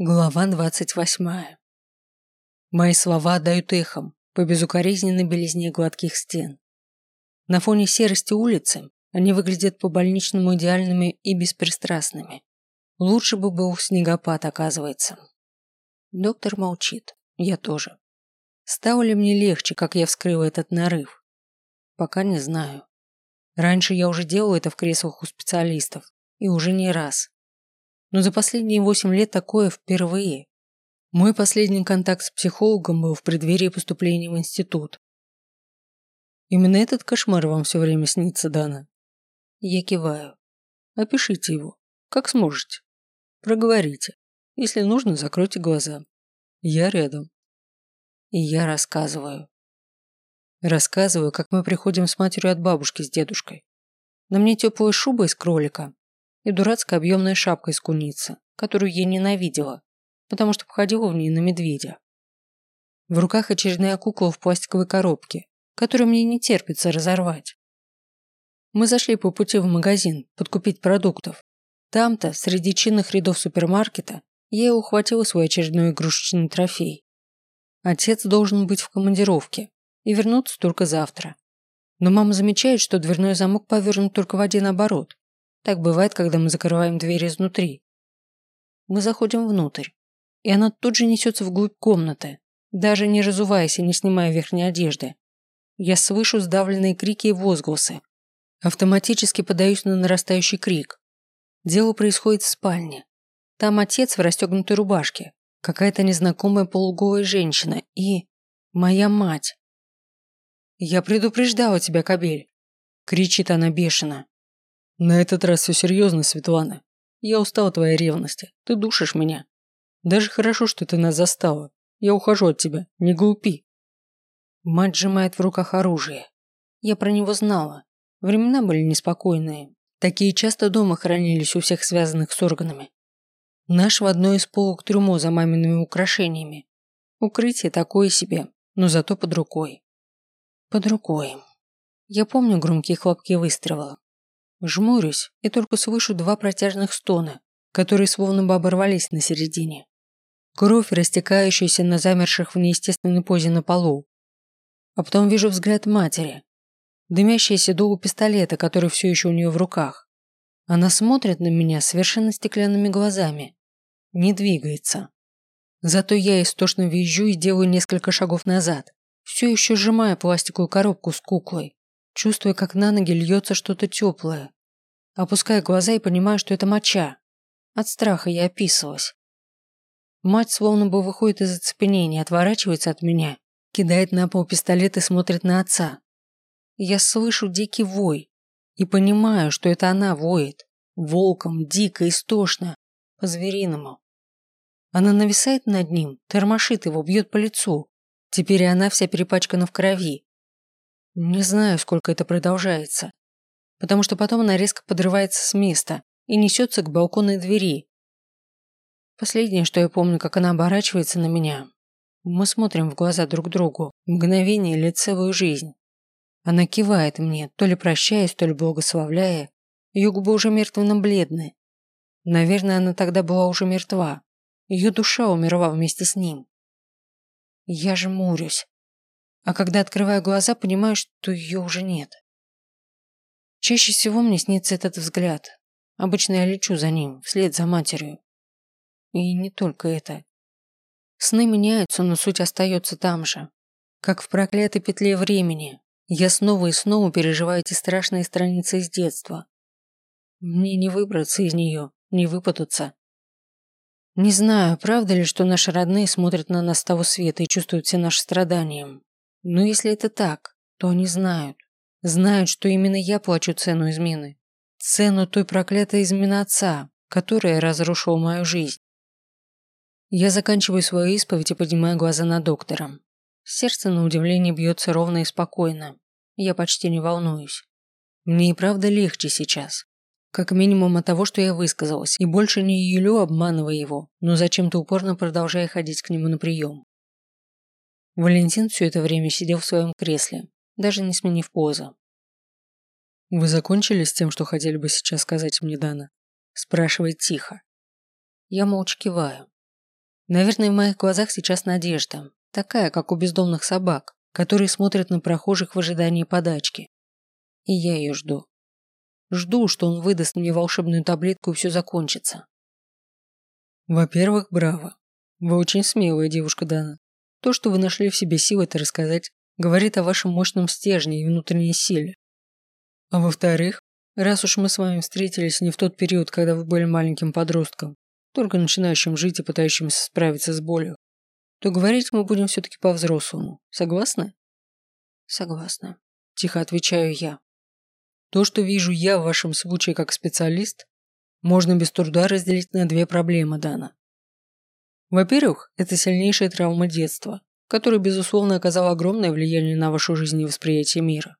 Глава двадцать восьмая. Мои слова отдают эхом по безукоризненной белизне гладких стен. На фоне серости улицы они выглядят по-больничному идеальными и беспристрастными. Лучше бы был снегопад, оказывается. Доктор молчит. Я тоже. Стало ли мне легче, как я вскрыла этот нарыв? Пока не знаю. Раньше я уже делала это в креслах у специалистов. И уже не раз но за последние восемь лет такое впервые. Мой последний контакт с психологом был в преддверии поступления в институт. Именно этот кошмар вам все время снится, Дана. Я киваю. Опишите его, как сможете. Проговорите. Если нужно, закройте глаза. Я рядом. И я рассказываю. Рассказываю, как мы приходим с матерью от бабушки с дедушкой. На мне теплая шуба из кролика, и дурацкая объемная шапка из куницы, которую я ненавидела, потому что походила в ней на медведя. В руках очередная кукла в пластиковой коробке, которую мне не терпится разорвать. Мы зашли по пути в магазин подкупить продуктов. Там-то, среди чинных рядов супермаркета, я и ухватила свой очередной игрушечный трофей. Отец должен быть в командировке и вернуться только завтра. Но мама замечает, что дверной замок повернут только в один оборот, так бывает, когда мы закрываем дверь изнутри. Мы заходим внутрь, и она тут же несется вглубь комнаты, даже не разуваясь и не снимая верхней одежды. Я слышу сдавленные крики и возгласы. Автоматически подаюсь на нарастающий крик. Дело происходит в спальне. Там отец в расстегнутой рубашке, какая-то незнакомая полуголая женщина и... моя мать. «Я предупреждала тебя, кобель!» – кричит она бешено. На этот раз все серьезно, Светлана. Я устал от твоей ревности. Ты душишь меня. Даже хорошо, что ты нас застала. Я ухожу от тебя. Не глупи. Мать сжимает в руках оружие. Я про него знала. Времена были неспокойные. Такие часто дома хранились у всех связанных с органами. Наш в одной из полок трюмо за мамиными украшениями. Укрытие такое себе, но зато под рукой. Под рукой. Я помню громкие хлопки выстрела, Жмурюсь и только слышу два протяжных стона, которые словно бы оборвались на середине. Кровь, растекающаяся на замерших в неестественной позе на полу. А потом вижу взгляд матери. Дымящаяся дуло пистолета, который все еще у нее в руках. Она смотрит на меня совершенно стеклянными глазами. Не двигается. Зато я истошно визжу и делаю несколько шагов назад, все еще сжимая пластиковую коробку с куклой чувствуя, как на ноги льется что-то теплое. Опуская глаза и понимаю, что это моча. От страха я описывалась. Мать словно бы выходит из оцепенения, отворачивается от меня, кидает на пол пистолет и смотрит на отца. Я слышу дикий вой и понимаю, что это она воет. Волком, дико, истошно, по-звериному. Она нависает над ним, тормошит его, бьет по лицу. Теперь она вся перепачкана в крови. Не знаю, сколько это продолжается, потому что потом она резко подрывается с места и несется к балконной двери. Последнее, что я помню, как она оборачивается на меня. Мы смотрим в глаза друг другу, мгновение или целую жизнь. Она кивает мне, то ли прощаясь, то ли благословляя. Ее губы уже мертвенно-бледны. Наверное, она тогда была уже мертва. Ее душа умерла вместе с ним. Я же а когда открываю глаза, понимаю, что ее уже нет. Чаще всего мне снится этот взгляд. Обычно я лечу за ним, вслед за матерью. И не только это. Сны меняются, но суть остается там же. Как в проклятой петле времени. Я снова и снова переживаю эти страшные страницы из детства. Мне не выбраться из нее, не выпутаться. Не знаю, правда ли, что наши родные смотрят на нас с того света и чувствуют все наши страдания. Но если это так, то они знают. Знают, что именно я плачу цену измены. Цену той проклятой измены отца, которая разрушила мою жизнь. Я заканчиваю свою исповедь и поднимаю глаза на доктора. Сердце на удивление бьется ровно и спокойно. Я почти не волнуюсь. Мне и правда легче сейчас. Как минимум от того, что я высказалась, и больше не юлю, обманывая его, но зачем-то упорно продолжая ходить к нему на прием. Валентин все это время сидел в своем кресле, даже не сменив позу. «Вы закончили с тем, что хотели бы сейчас сказать мне, Дана?» Спрашивает тихо. Я молча киваю. Наверное, в моих глазах сейчас надежда, такая, как у бездомных собак, которые смотрят на прохожих в ожидании подачки. И я ее жду. Жду, что он выдаст мне волшебную таблетку и все закончится. Во-первых, браво. Вы очень смелая девушка, Дана. То, что вы нашли в себе силы это рассказать, говорит о вашем мощном стержне и внутренней силе. А во-вторых, раз уж мы с вами встретились не в тот период, когда вы были маленьким подростком, только начинающим жить и пытающимся справиться с болью, то говорить мы будем все-таки по-взрослому. Согласны? Согласна. Тихо отвечаю я. То, что вижу я в вашем случае как специалист, можно без труда разделить на две проблемы, Дана. Во-первых, это сильнейшая травма детства, которая, безусловно, оказала огромное влияние на вашу жизнь и восприятие мира.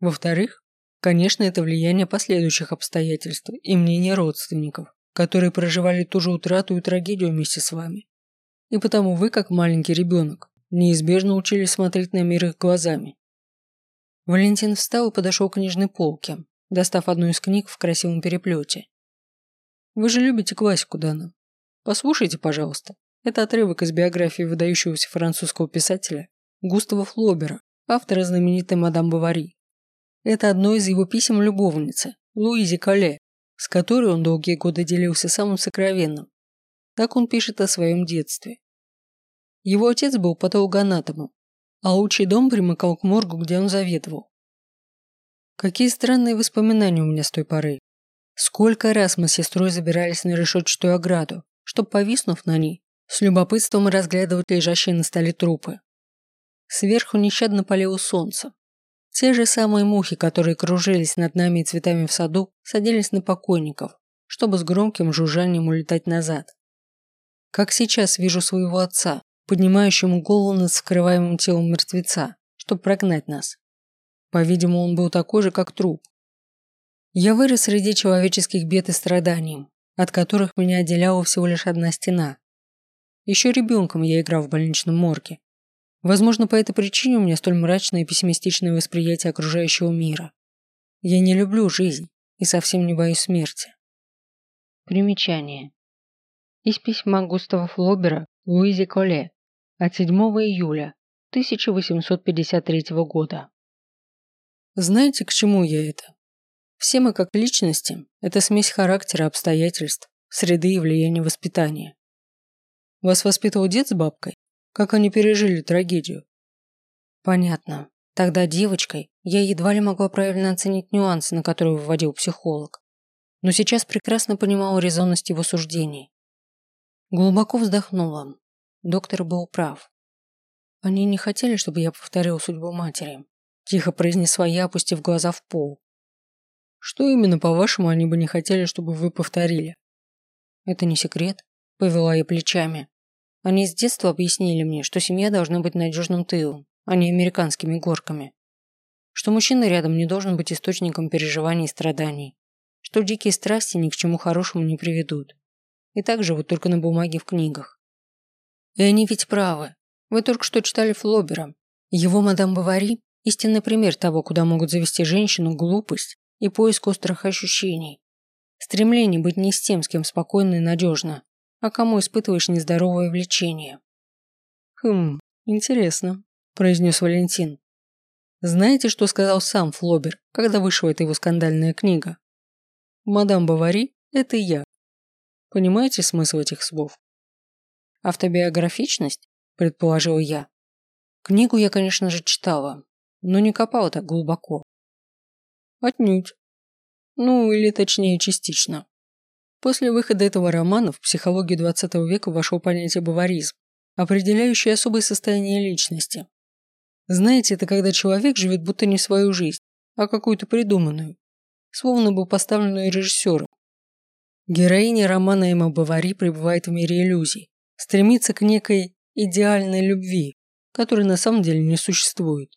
Во-вторых, конечно, это влияние последующих обстоятельств и мнения родственников, которые проживали ту же утрату и трагедию вместе с вами. И потому вы, как маленький ребенок, неизбежно учились смотреть на мир их глазами. Валентин встал и подошел к книжной полке, достав одну из книг в красивом переплете. «Вы же любите классику, Дана. Послушайте, пожалуйста. Это отрывок из биографии выдающегося французского писателя Густава Флобера, автора знаменитой «Мадам Бавари». Это одно из его писем любовнице, Луизе Кале, с которой он долгие годы делился самым сокровенным. Так он пишет о своем детстве. Его отец был патологоанатомом, а лучший дом примыкал к моргу, где он заведовал. Какие странные воспоминания у меня с той поры. Сколько раз мы с сестрой забирались на решетчатую ограду, чтобы, повиснув на ней, с любопытством разглядывать лежащие на столе трупы. Сверху нещадно палило солнце. Те же самые мухи, которые кружились над нами и цветами в саду, садились на покойников, чтобы с громким жужжанием улетать назад. Как сейчас вижу своего отца, поднимающему голову над скрываемым телом мертвеца, чтобы прогнать нас. По-видимому, он был такой же, как труп. Я вырос среди человеческих бед и страданий, от которых меня отделяла всего лишь одна стена. Еще ребенком я играл в больничном морге. Возможно, по этой причине у меня столь мрачное и пессимистичное восприятие окружающего мира. Я не люблю жизнь и совсем не боюсь смерти. Примечание. Из письма Густава Флобера Луизе Коле от 7 июля 1853 года. Знаете, к чему я это? Все мы как личности – это смесь характера, обстоятельств, среды и влияния воспитания. Вас воспитывал дед с бабкой? Как они пережили трагедию? Понятно. Тогда девочкой я едва ли могла правильно оценить нюансы, на которые выводил психолог. Но сейчас прекрасно понимала резонность его суждений. Глубоко вздохнула, Доктор был прав. Они не хотели, чтобы я повторил судьбу матери. Тихо произнесла я, опустив глаза в пол. Что именно, по-вашему, они бы не хотели, чтобы вы повторили? Это не секрет, повела я плечами. Они с детства объяснили мне, что семья должна быть надежным тылом, а не американскими горками. Что мужчина рядом не должен быть источником переживаний и страданий. Что дикие страсти ни к чему хорошему не приведут. И так живут только на бумаге в книгах. И они ведь правы. Вы только что читали Флобера. Его мадам Бавари – истинный пример того, куда могут завести женщину глупость и поиск острых ощущений. Стремление быть не с тем, с кем спокойно и надежно, а кому испытываешь нездоровое влечение. «Хм, интересно», – произнес Валентин. «Знаете, что сказал сам Флобер, когда вышла эта его скандальная книга? Мадам Бавари – это я. Понимаете смысл этих слов? Автобиографичность, предположил я. Книгу я, конечно же, читала, но не копала так глубоко. Отнюдь. Ну, или точнее, частично. После выхода этого романа в психологию XX века вошло понятие баваризм, определяющее особое состояние личности. Знаете, это когда человек живет будто не свою жизнь, а какую-то придуманную, словно бы поставленную режиссером. Героиня романа Эмма Бавари пребывает в мире иллюзий, стремится к некой идеальной любви, которой на самом деле не существует.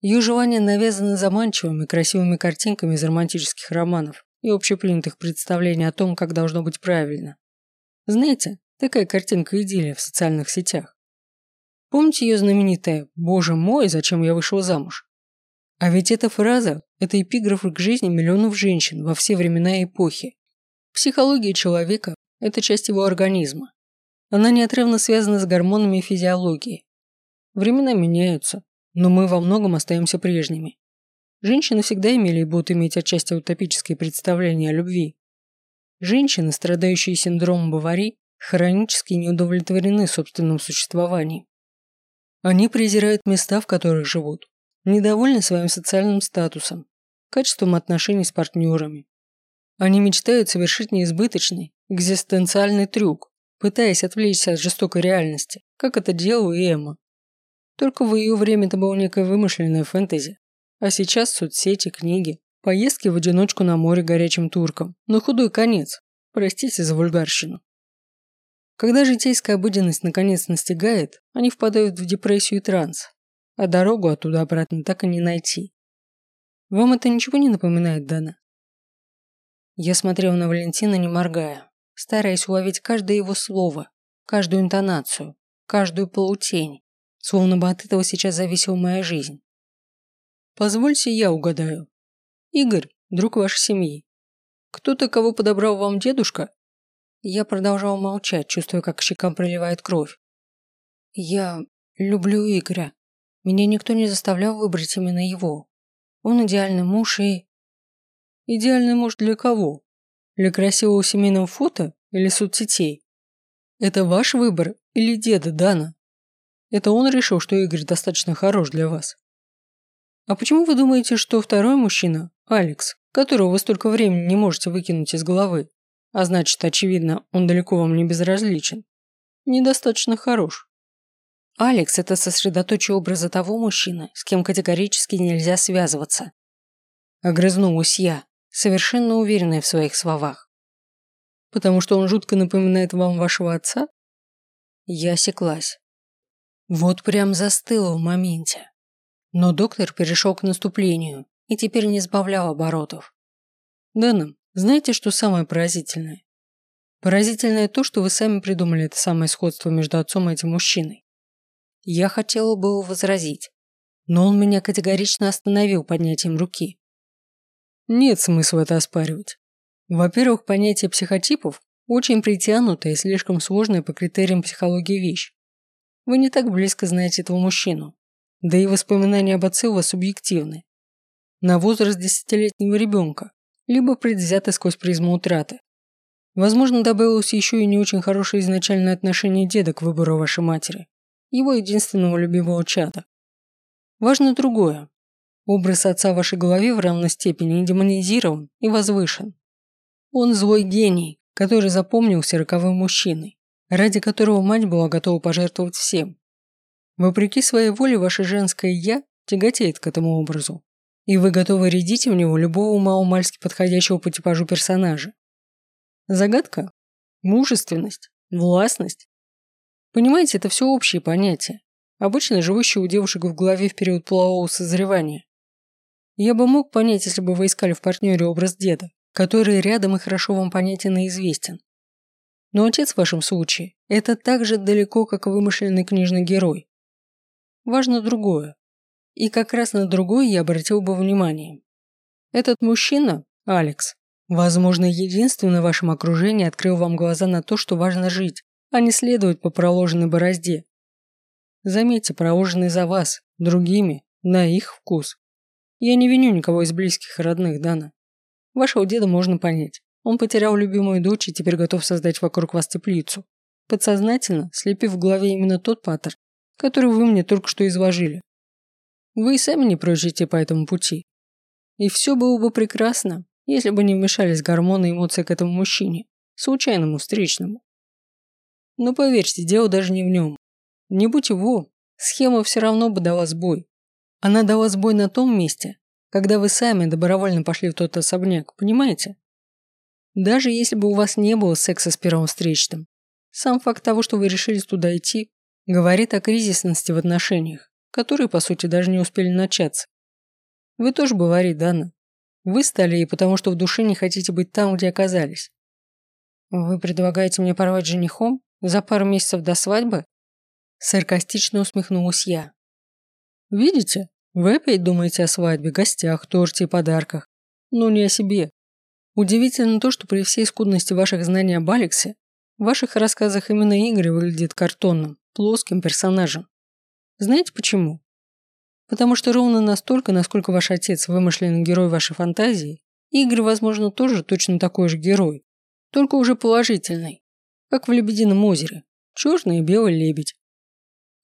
Ее желания навязаны заманчивыми красивыми картинками из романтических романов и общепринятых представлений о том, как должно быть правильно. Знаете, такая картинка идиллия в социальных сетях. Помните ее знаменитое «Боже мой, зачем я вышел замуж»? А ведь эта фраза – это эпиграф к жизни миллионов женщин во все времена и эпохи. Психология человека – это часть его организма. Она неотрывно связана с гормонами и физиологией. Времена меняются, но мы во многом остаемся прежними. Женщины всегда имели и будут иметь отчасти утопические представления о любви. Женщины, страдающие синдромом Бавари, хронически не удовлетворены собственным существованием. Они презирают места, в которых живут, недовольны своим социальным статусом, качеством отношений с партнерами. Они мечтают совершить неизбыточный, экзистенциальный трюк, пытаясь отвлечься от жестокой реальности, как это делала и Эмма. Только в ее время это было некое вымышленное фэнтези, а сейчас соцсети, книги, поездки в одиночку на море горячим турком, на худой конец, простите за вульгарщину. Когда житейская обыденность наконец настигает, они впадают в депрессию и транс, а дорогу оттуда обратно так и не найти. Вам это ничего не напоминает, Дана? Я смотрел на Валентина, не моргая, стараясь уловить каждое его слово, каждую интонацию, каждую полутень, словно бы от этого сейчас зависела моя жизнь. Позвольте я угадаю. Игорь, друг вашей семьи. Кто-то, кого подобрал вам дедушка? Я продолжал молчать, чувствуя, как щекам проливает кровь. Я люблю Игоря. Меня никто не заставлял выбрать именно его. Он идеальный муж и... Идеальный муж для кого? Для красивого семейного фото или соцсетей? Это ваш выбор или деда Дана? Это он решил, что Игорь достаточно хорош для вас. А почему вы думаете, что второй мужчина, Алекс, которого вы столько времени не можете выкинуть из головы, а значит, очевидно, он далеко вам не безразличен. Недостаточно хорош. Алекс – это сосредоточие образа того мужчины, с кем категорически нельзя связываться. Огрызнулась я, совершенно уверенная в своих словах. Потому что он жутко напоминает вам вашего отца? Я осеклась. Вот прям застыла в моменте. Но доктор перешел к наступлению и теперь не сбавлял оборотов. Дэном, знаете, что самое поразительное? Поразительное то, что вы сами придумали это самое сходство между отцом и этим мужчиной. Я хотела было возразить, но он меня категорично остановил поднятием руки. Нет смысла это оспаривать. Во-первых, понятие психотипов очень притянутая и слишком сложная по критериям психологии вещь. Вы не так близко знаете этого мужчину. Да и воспоминания об отце у вас субъективны. На возраст десятилетнего ребенка либо предвзято сквозь призму утраты. Возможно, добавилось еще и не очень хорошее изначальное отношение деда к выбору вашей матери, его единственного любимого чада. Важно другое. Образ отца в вашей голове в равной степени демонизирован и возвышен. Он злой гений, который запомнился роковым мужчиной, ради которого мать была готова пожертвовать всем. Вопреки своей воле ваше женское «я» тяготеет к этому образу и вы готовы рядить в него любого маломальски подходящего по типажу персонажа. Загадка? Мужественность? Властность? Понимаете, это все общие понятия, обычно живущие у девушек в голове в период полового созревания. Я бы мог понять, если бы вы искали в партнере образ деда, который рядом и хорошо вам понятен и известен. Но отец в вашем случае – это так же далеко, как вымышленный книжный герой. Важно другое. И как раз на другой я обратил бы внимание. Этот мужчина, Алекс, возможно, единственный в вашем окружении открыл вам глаза на то, что важно жить, а не следовать по проложенной борозде. Заметьте, проложенный за вас, другими, на их вкус. Я не виню никого из близких и родных, Дана. Вашего деда можно понять. Он потерял любимую дочь и теперь готов создать вокруг вас теплицу. Подсознательно слепив в голове именно тот паттерн, который вы мне только что изложили. Вы и сами не прочь по этому пути. И все было бы прекрасно, если бы не вмешались гормоны и эмоции к этому мужчине, случайному встречному. Но поверьте, дело даже не в нем. Не будь его, схема все равно бы дала сбой. Она дала сбой на том месте, когда вы сами добровольно пошли в тот особняк, понимаете? Даже если бы у вас не было секса с первым встречным, сам факт того, что вы решились туда идти, говорит о кризисности в отношениях которые, по сути, даже не успели начаться. Вы тоже бавари, Дана. Вы стали ей, потому что в душе не хотите быть там, где оказались. Вы предлагаете мне порвать женихом за пару месяцев до свадьбы? Саркастично усмехнулась я. Видите, вы опять думаете о свадьбе, гостях, торте и подарках, но не о себе. Удивительно то, что при всей скудности ваших знаний об Алексе В ваших рассказах именно Игорь выглядит картонным, плоским персонажем. Знаете почему? Потому что ровно настолько, насколько ваш отец вымышленный герой вашей фантазии, Игорь, возможно, тоже точно такой же герой, только уже положительный, как в «Лебедином озере», черный и белый лебедь.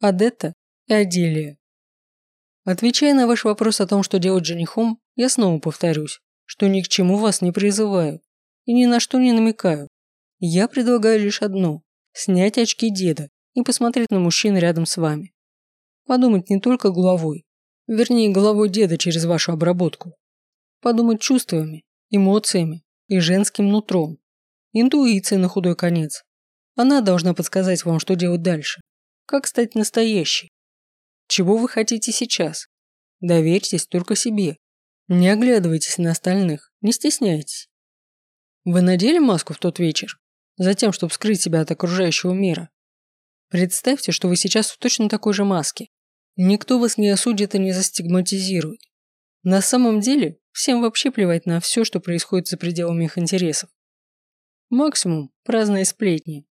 Адетта и Аделия. Отвечая на ваш вопрос о том, что делать женихом, я снова повторюсь, что ни к чему вас не призываю и ни на что не намекаю. Я предлагаю лишь одно – снять очки деда и посмотреть на мужчин рядом с вами. Подумать не только головой, вернее головой деда через вашу обработку. Подумать чувствами, эмоциями и женским нутром. Интуицией на худой конец. Она должна подсказать вам, что делать дальше. Как стать настоящей. Чего вы хотите сейчас? Доверьтесь только себе. Не оглядывайтесь на остальных, не стесняйтесь. Вы надели маску в тот вечер? Затем, чтобы скрыть себя от окружающего мира. Представьте, что вы сейчас в точно такой же маске. Никто вас не осудит и не застигматизирует. На самом деле, всем вообще плевать на все, что происходит за пределами их интересов. Максимум – праздные сплетни.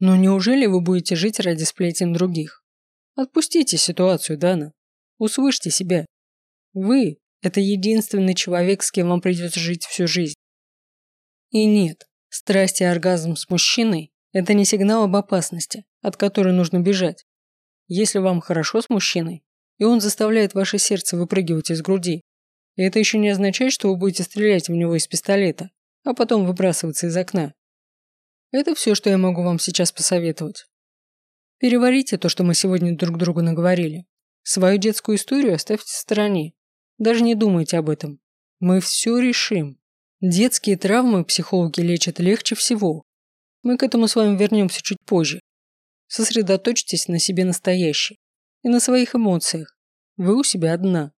Но неужели вы будете жить ради сплетен других? Отпустите ситуацию, Дана. Услышьте себя. Вы – это единственный человек, с кем вам придется жить всю жизнь. И нет, страсть и оргазм с мужчиной – это не сигнал об опасности, от которой нужно бежать. Если вам хорошо с мужчиной, и он заставляет ваше сердце выпрыгивать из груди, и это еще не означает, что вы будете стрелять в него из пистолета, а потом выбрасываться из окна. Это все, что я могу вам сейчас посоветовать. Переварите то, что мы сегодня друг другу наговорили. Свою детскую историю оставьте в стороне. Даже не думайте об этом. Мы все решим. Детские травмы психологи лечат легче всего. Мы к этому с вами вернемся чуть позже. Сосредоточьтесь на себе настоящей и на своих эмоциях. Вы у себя одна.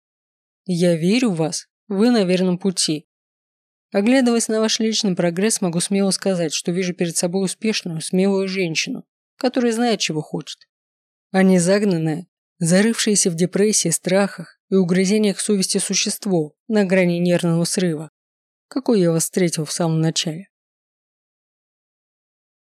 Я верю в вас, вы на верном пути. Оглядываясь на ваш личный прогресс, могу смело сказать, что вижу перед собой успешную, смелую женщину, которая знает, чего хочет. А не загнанная, зарывшаяся в депрессии, страхах и угрызениях совести существо на грани нервного срыва, какой я вас встретил в самом начале.